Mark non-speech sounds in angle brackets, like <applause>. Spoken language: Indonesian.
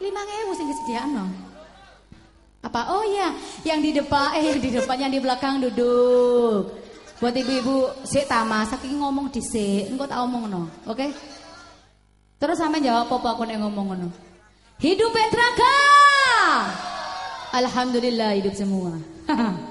Lima ngewu sing kesediaan no. Apa? Oh iya, yang di depan, eh di depan, yang di belakang duduk. Buat ibu-ibu, sik tama, saking ngomong di sik, engko tak omong no, oke? Terus sama jawab apa aku nek ngomong no. Hidup Petraka! Alhamdulillah hidup semua. <laughs>